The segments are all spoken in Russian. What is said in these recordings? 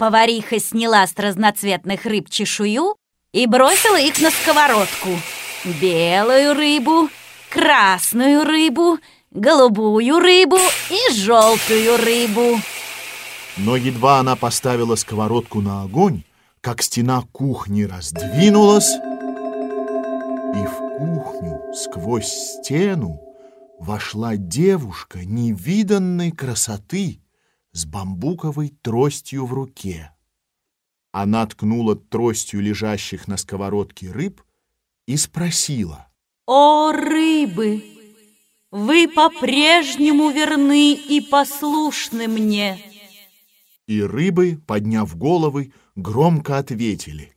Повариха сняла с разноцветных рыб чешую и бросила их на сковородку. Белую рыбу, красную рыбу, голубую рыбу и желтую рыбу. Но едва она поставила сковородку на огонь, как стена кухни раздвинулась, и в кухню сквозь стену вошла девушка невиданной красоты с бамбуковой тростью в руке. Она ткнула тростью лежащих на сковородке рыб и спросила. «О, рыбы, вы по-прежнему верны и послушны мне!» И рыбы, подняв головы, громко ответили.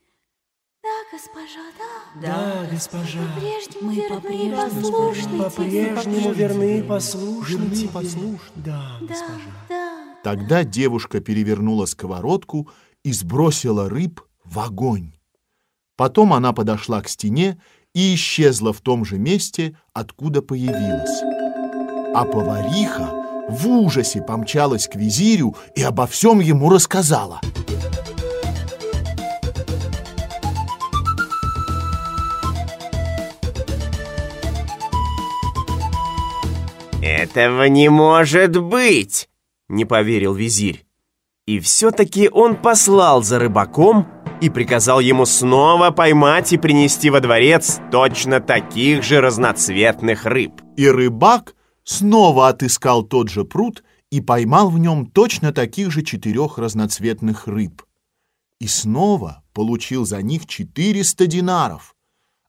Да, госпожа, да. Да, госпожа. Мы по-прежнему верны и послушны. По-прежнему верны и послушны. Послушны. Да, Да, госпожа. да. Тогда девушка перевернула сковородку и сбросила рыб в огонь. Потом она подошла к стене и исчезла в том же месте, откуда появилась. А повариха в ужасе помчалась к визирю и обо всем ему рассказала. «Этого не может быть!» — не поверил визирь. И все-таки он послал за рыбаком и приказал ему снова поймать и принести во дворец точно таких же разноцветных рыб. И рыбак снова отыскал тот же пруд и поймал в нем точно таких же четырех разноцветных рыб. И снова получил за них 400 динаров.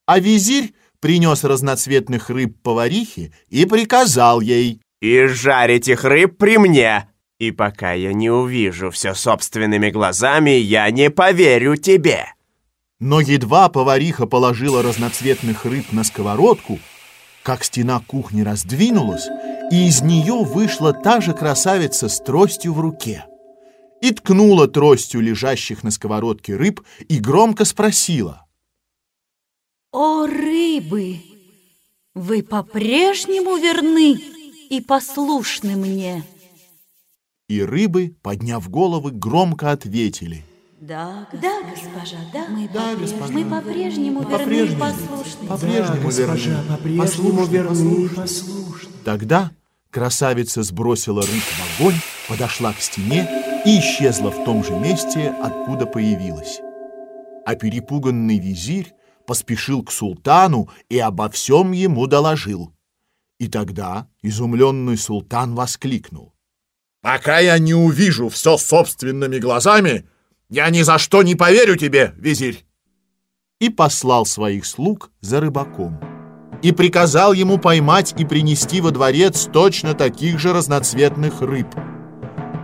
А визирь принес разноцветных рыб поварихе и приказал ей «И жарить их рыб при мне!» И пока я не увижу все собственными глазами, я не поверю тебе. Но едва повариха положила разноцветных рыб на сковородку, как стена кухни раздвинулась, и из нее вышла та же красавица с тростью в руке. И ткнула тростью лежащих на сковородке рыб и громко спросила. О, рыбы, вы по-прежнему верны и послушны мне. И рыбы, подняв головы, громко ответили. Да, Да, госпожа, да. Мы Да, госпожа. Мы по-прежнему Мы верны и по-прежнему. послушны. По-прежнему Да, госпожа, верны, по-прежнему послушны, верны послушны. послушны. Тогда красавица сбросила рыб в огонь, подошла к стене и исчезла в том же месте, откуда появилась. А перепуганный визирь поспешил к султану и обо всем ему доложил. И тогда изумленный султан воскликнул. «Пока я не увижу все собственными глазами, я ни за что не поверю тебе, визирь!» И послал своих слуг за рыбаком и приказал ему поймать и принести во дворец точно таких же разноцветных рыб.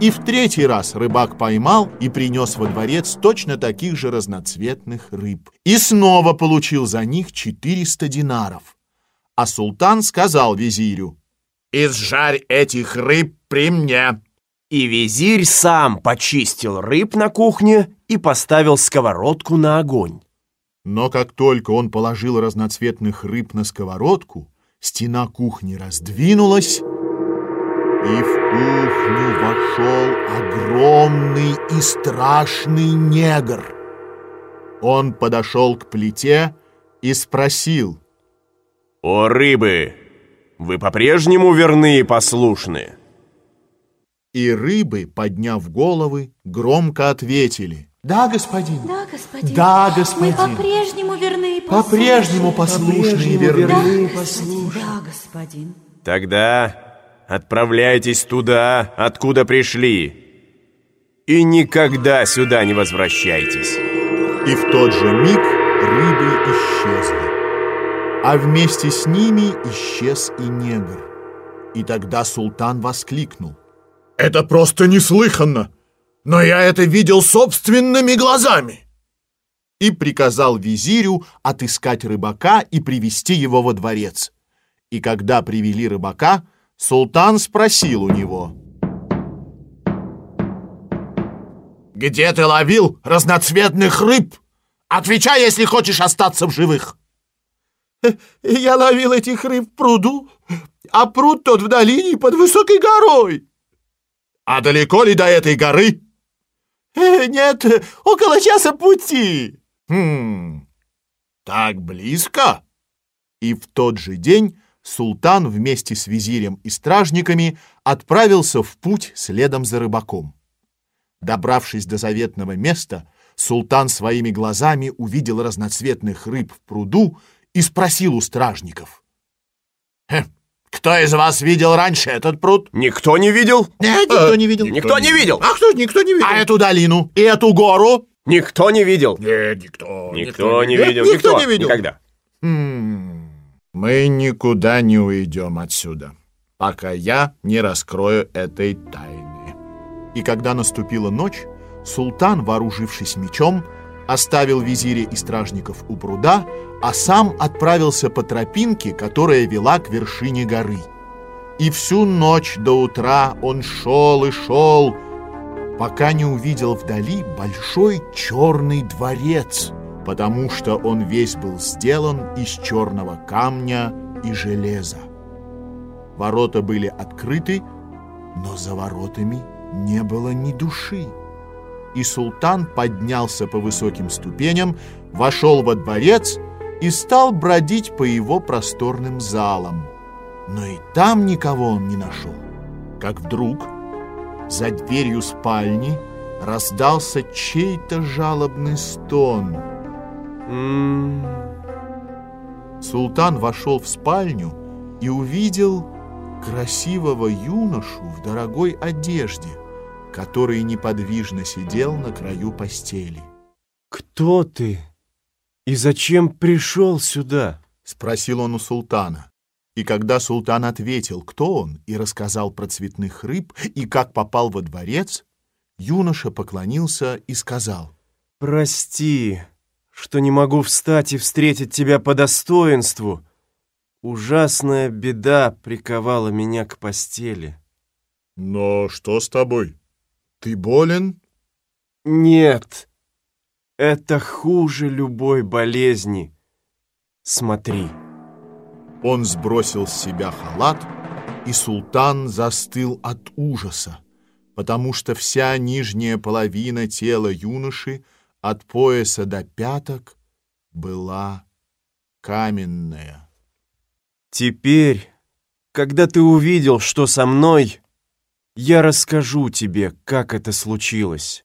И в третий раз рыбак поймал и принес во дворец точно таких же разноцветных рыб. И снова получил за них 400 динаров. А султан сказал визирю, «Изжарь этих рыб при мне». И визирь сам почистил рыб на кухне и поставил сковородку на огонь. Но как только он положил разноцветных рыб на сковородку, стена кухни раздвинулась, и в кухню вошел огромный и страшный негр. Он подошел к плите и спросил, «О, рыбы, вы по-прежнему верны и послушны?» И рыбы, подняв головы, громко ответили, «Да, господин, Да, господин. Да, господин. Мы по-прежнему верны и послушны. по-прежнему послушны и верны». и послушны. да, господин. Тогда отправляйтесь туда, откуда пришли, и никогда сюда не возвращайтесь. И в тот же миг рыбы исчезли. А вместе с ними исчез и негр. И тогда султан воскликнул. «Это просто неслыханно! Но я это видел собственными глазами!» И приказал визирю отыскать рыбака и привести его во дворец. И когда привели рыбака, султан спросил у него. «Где ты ловил разноцветных рыб? Отвечай, если хочешь остаться в живых!» «Я ловил этих рыб в пруду, а пруд тот в долине под высокой горой». «А далеко ли до этой горы?» нет, около часа пути. Хм, так близко? И в тот же день султан вместе с визирем и стражниками отправился в путь следом за рыбаком. Добравшись до заветного места, султан своими глазами увидел разноцветных рыб в пруду и спросил у стражников. «Хм, «Кто из вас видел раньше этот пруд?» Никто не видел? «Нет, никто не видел». Никто не видел. «А кто? Никто не видел». «А эту долину? И эту гору?» Никто не видел. «Нет, никто». Никто не Нет, видел. Никто не видел. Никогда. Хм, Мы никуда не уйдем отсюда, пока я не раскрою этой тайны. И когда наступила ночь, султан, вооружившись мечом, оставил визиря и стражников у пруда, а сам отправился по тропинке, которая вела к вершине горы. И всю ночь до утра он шел и шел, пока не увидел вдали большой черный дворец, потому что он весь был сделан из черного камня и железа. Ворота были открыты, но за воротами не было ни души. И султан поднялся по высоким ступеням, вошел во дворец и стал бродить по его просторным залам. Но и там никого он не нашел. Как вдруг за дверью спальни раздался чей-то жалобный стон. Султан вошел в спальню и увидел красивого юношу в дорогой одежде, который неподвижно сидел на краю постели. Кто ты? И зачем пришел сюда? Спросил он у султана. И когда султан ответил, кто он, и рассказал про цветных рыб и как попал во дворец, юноша поклонился и сказал, Прости, что не могу встать и встретить тебя по достоинству. Ужасная беда приковала меня к постели. «Но что с тобой? Ты болен?» Нет, это хуже любой болезни. Смотри. Он сбросил с себя халат, и султан застыл от ужаса, потому что вся нижняя половина тела юноши от пояса до пяток была каменная. Теперь, когда ты увидел, что со мной, я расскажу тебе, как это случилось.